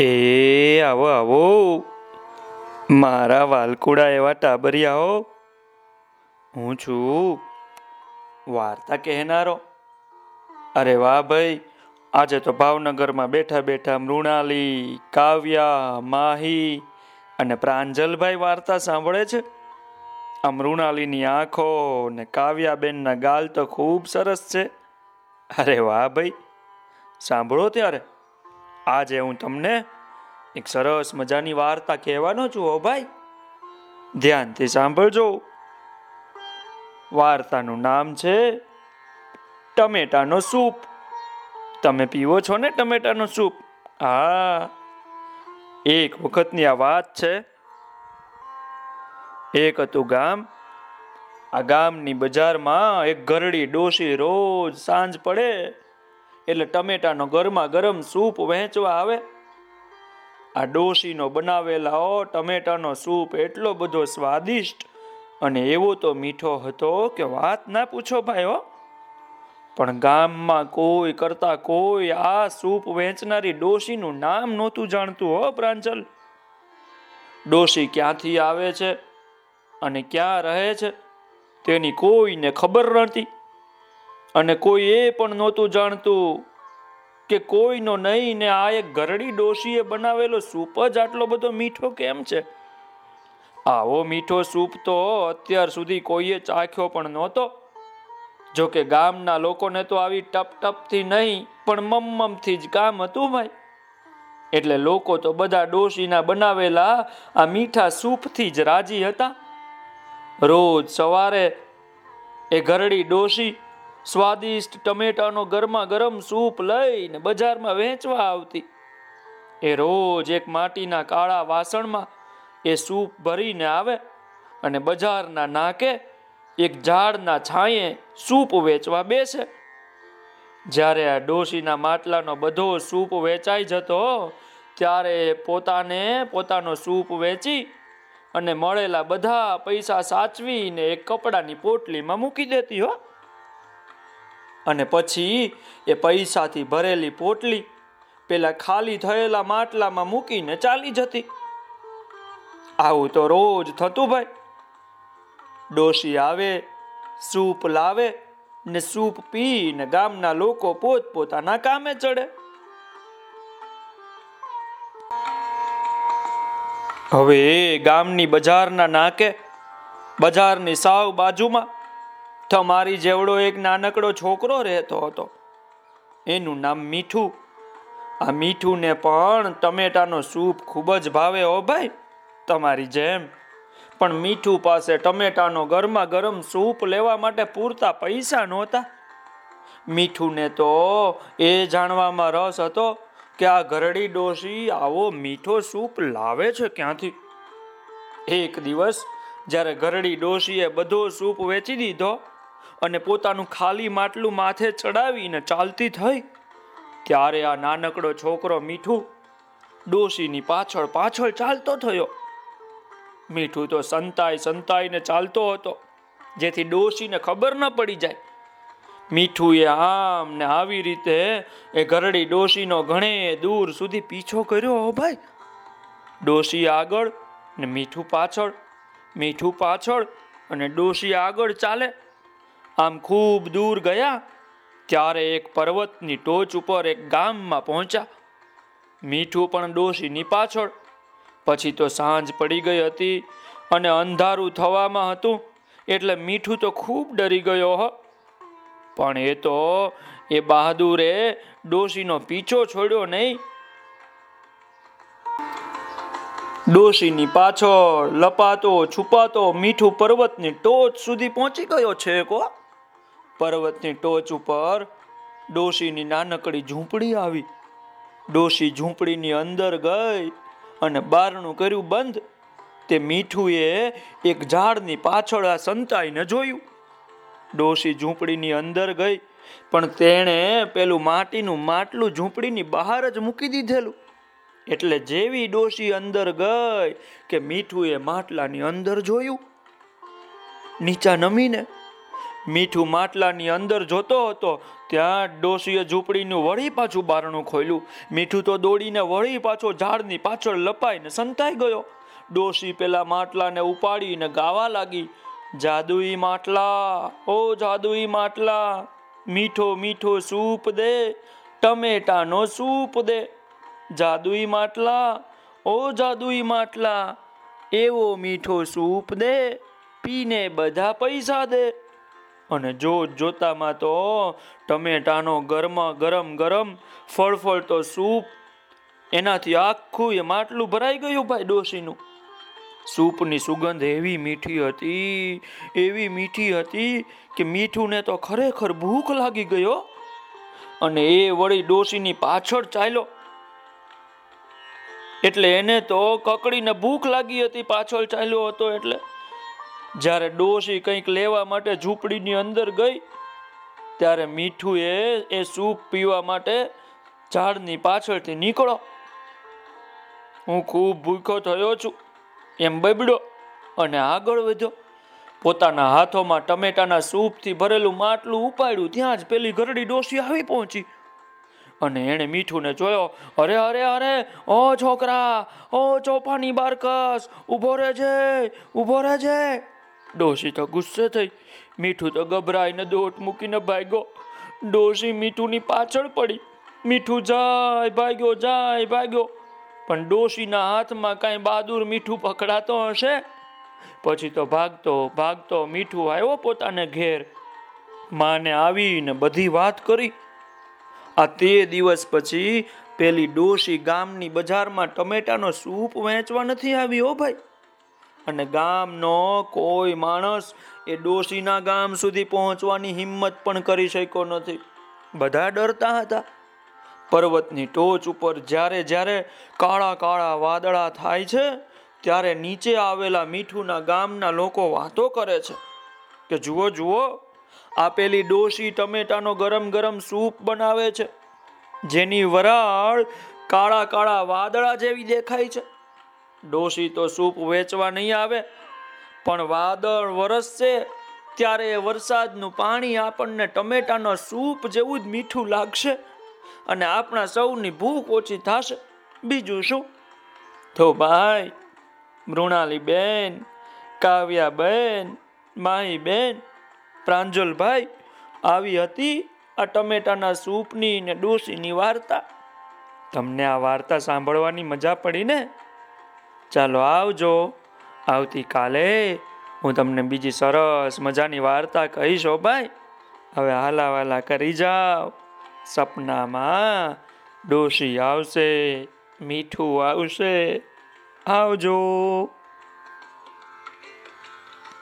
એ, આવો આવો. મારા વાલકુડા એવા ટાબરિયાઓ હું છું વાર્તા કહેનારો. અરે વાહ ભાઈ, આજે તો ભાવનગરમાં બેઠા બેઠા મૃણાલી, કાવ્યા, માહી અને પ્રાંજલભાઈ વાર્તા સાંભળે છે. આ મૃણાલીની આંખો ને કાવ્યાબેનના ગાલ તો ખૂબ સરસ છે. અરે વાહ ભાઈ, સાંભળો ત્યારે. આજે હું તમને એક સરસ મજાની વાર્તા કહેવાનો છું, હો ભાઈ. ધ્યાનથી સાંભળજો. વાર્તાનું નામ છે ટમેટાનો સૂપ. તમે પીવો છો ને ટમેટાનો સૂપ? હા. એક વખતની આ વાત છે. એક હતું ગામ. આ ગામની બજારમાં એક ગરડી ડોશી રોજ સાંજ પડે એટલે ટમેટાનો ગરમા ગરમ સૂપ વહેંચવા આવે. આ ડોશીનો બનાવેલા ટમેટાનો સૂપ એટલો બધો સ્વાદિષ્ટ અને એવો તો મીઠો હતો કે વાત ના પૂછો ભાઈ હો. પણ ગામમાં કોઈ કરતા કોઈ આ સૂપ વેચનારી ડોશીનું નામ નહોતું જાણતું હો પ્રાંચલ ડોશી ક્યાંથી આવે છે અને ક્યાં રહે છે તેની કોઈને ખબર નહોતી. અને કોઈ એ પણ નહોતું જાણતું કે કોઈનો નહીં ને આ એક ઘરડી ડોશીએ બનાવેલો સૂપ જ આટલો બધો મીઠો કેમ છે? આવો મીઠો સૂપ તો અત્યાર સુધી કોઈએ ચાખ્યો પણ નહોતો. જો કે ગામના લોકોને તો આવી ટપ ટપથી નહીં, પણ મમ્મમથી જ કામ હતું ભાઈ. એટલે લોકો તો બધા ડોશીના બનાવેલા આ મીઠા સૂપથી જ રાજી હતા. રોજ સવારે એ ઘરડી ડોશી સ્વાદિષ્ટ ટમેટાનો ગરમા ગરમ સૂપ લઈને બજારમાં વેચવા આવતી. એ રોજ એક માટીના કાળા વાસણમાં એ સૂપ ભરીને આવે અને બજારના નાકે એક ઝાડના છાંયે સૂપ વેચવા બેસે. જ્યારે આ ડોશીના માટલાનો બધો સૂપ વેચાઈ જતો, ત્યારે પોતાને પોતાનો સૂપ વેચી અને મળેલા બધા પૈસા સાચવીને એક કપડાની પોટલીમાં મૂકી દેતી હો. અને પછી એ પૈસાથી ભરેલી પોટલી પેલા ખાલી થયેલા માટલામાં મૂકીને ચાલી જતી. આવું તો રોજ થતું ભાઈ. ડોશી આવે, સૂપ લાવે ને સૂપ પીને ગામના લોકો પોત પોતાના કામે ચડે. હવે ગામની બજારના નાકે, બજારની સાવ બાજુમાં તમારી જેવડો એક નાનકડો છોકરો રહેતો હતો. એનું નામ મીઠું. આ મીઠું ને પણ ટમેટાનો સૂપ ખૂબ જ ભાવે હો ભાઈ, તમારી જેમ. પણ મીઠું પાસે ટમેટાનો ગરમા ગરમ સૂપ લેવા માટે પૂરતા પૈસા નહોતા. મીઠુંને તો એ જાણવામાં રસ હતો કે આ ઘરડી ડોશી આવો મીઠો સૂપ લાવે છે ક્યાંથી? એક દિવસ જ્યારે ઘરડી ડોશીએ બધો સૂપ વેચી દીધો અને પોતાનું ખાલી માટલું માથે ચડાવીને ચાલતી થઈ. ત્યારે આ નાનકડો છોકરો મીઠું ડોશીની પાછળ પાછળ ચાલતો થયો. મીઠું તો સંતાઈ સંતાઈને ચાલતો હતો, જેથી ડોશીને ખબર ન પડી જાય. મીઠું એ આમ ને આવી રીતે એ ઘરડી ડોશીનો ઘણે દૂર સુધી પીછો કર્યો ભાઈ! ડોશી આગળ ને મીઠું પાછળ મીઠું પાછળ અને ડોશી આગળ ચાલે. આમ ખૂબ દૂર ગયા, ત્યારે એક પર્વતની ટોચ ઉપર એક ગામમાં પહોંચ્યા. મીઠું પણ ડોશીની પાછળ. પછી તો સાંજ પડી ગઈ હતી અને અંધારું થવામાં હતું, એટલે મીઠું તો ખૂબ ડરી ગયો હ. પણ એ તો એ બહાદુરે ડોશીનો પીછો છોડ્યો નહીં. ડોશીની પાછળ લપાતો છુપાતો મીઠું પર્વતની ટોચ સુધી પહોંચી ગયો છે કો પર્વતની ટોચ ઉપર ડોશીની નાનકડી ઝૂંપડી આવી. ડોશી ઝૂંપડીની અંદર ગઈ અને બારણું કર્યું બંધ. તે મીઠુએ એક ઝાડની પાછળ આ સંતાઈને જોયું. ડોશી ઝૂંપડીની અંદર ગઈ, પણ તેણે પેલું માટીનું માટલું ઝૂંપડીની બહાર જ મૂકી દીધેલું. એટલે જેવી ડોશી અંદર ગઈ કે મીઠુએ માટલાની અંદર જોયું. નીચા નમીને મીઠું માટલાની અંદર જોતો હતો, ત્યાં ડોશીએ ઝૂંપડીનું વળી પાછું બારણું ખોલ્યું. મીઠું તો દોડીને વળી પાછો ઝાડની પાછળ લપાઈને સંતાઈ ગયો. ડોશી પેલા માટલાને ઉપાડીને ગાવા લાગી, જાદુઈ માટલા, ઓ જાદુઈ માટલા, મીઠો મીઠો સૂપ દે, ટમેટાનો સૂપ દે. જાદુઈ માટલા, ઓ જાદુઈ માટલા, એવો મીઠો સૂપ દે, પીને બધા પૈસા દે. અને જોત જોતામાં તો ટમેટાનો ગરમ ગરમ ગરમ ફળફળતો સૂપ. એનાથી આખું એ માટલું ભરાઈ ગયું ભાઈ ડોશીનું. સૂપની સુગંધ એવી મીઠી હતી, એવી મીઠી હતી કે મીઠુંને તો ખરેખર ભૂખ લાગી ગયો અને એ વળી ડોશીની પાછળ ચાલ્યો. એટલે એને તો કકડીને ભૂખ લાગી હતી, પાછળ ચાલ્યો હતો એટલે. જ્યારે ડોશી કંઈક લેવા માટે ઝૂંપડીની અંદર ગઈ, ત્યારે મીઠું એ સૂપ પીવા માટે ઝાડની પાછળથી નીકળો. હું ખૂબ ભૂખો થયો છું. એમ બબડ્યો અને આગળ વધ્યો. પોતાના હાથોમાં ટમેટાના સૂપથી ભરેલું માટલું ઉપાડ્યું, ત્યાં જ પેલી ઘરડી ડોશી આવી પહોંચી. અને એણે મીઠુંને જોયો, અરે અરે અરે, ઓ છોકરા, ઓ ચોપાની બારકસ, ઊભો રહેજે ઊભો રહેજે. ડોશી તો ગુસ્સે થઈ. મીઠું તો ગભરાઈને દોટ મૂકીને ભાગ્યો. ડોશી મીઠુંની પાછળ પડી. મીઠું જાય, ભાગ્યો જાય, ભાગ્યો. પણ ડોશીના હાથમાં કાંઈ બહાદુર મીઠું પકડાતો હશે? પછી તો ભાગતો ભાગતો મીઠું આવ્યો પોતાને ઘેર. માને આવીને બધી વાત કરી. આ તે દિવસ પછી પેલી ડોશી ગામની બજારમાં ટમેટાનો સૂપ વેચવા નથી આવી હો ભાઈ. અને ગામનો કોઈ માણસ એ ડોશીના ગામ સુધી પહોંચવાની હિંમત પણ કરી શક્યો નથી. બધા ડરતા હતા. પર્વતની ટોચ ઉપર જ્યારે જ્યારે કાળા કાળા વાદળા થાય છે, ત્યારે નીચે આવેલા મીઠુના ગામના લોકો વાતો કરે છે કે, જુઓ જુઓ, આપેલી ડોશી ટમેટાનો ગરમ ગરમ સૂપ બનાવે છે. જેની વરાળ કાળા કાળા વાદળા જેવી દેખાય છે. ડોશી તો સૂપ વેચવા નહીં આવે, પણ વાદળ વરસશે ત્યારે વરસાદનું પાણી આપણને ટમેટાનો સૂપ જેવું જ મીઠું લાગશે અને આપણા સૌની ભૂખ ઓછી થશે. બીજું શું? તો ભાઈ મૃણાલી બેન કાવ્યા બેન માહી બેન પ્રાંજલભાઈ આવી હતી આ ટમેટાના સૂપની ને ડોસીની વાર્તા. તમને આ વાર્તા સાંભળવાની મજા પડી ને? ચાલો આવજો. આવતીકાલે હું તમને બીજી સરસ મજાની વાર્તા કહીશો ભાઈ. હવે હાલાવાલા કરી જાઓ. સપનામાં ડોશી આવશે, મીઠું આવશે. આવજો.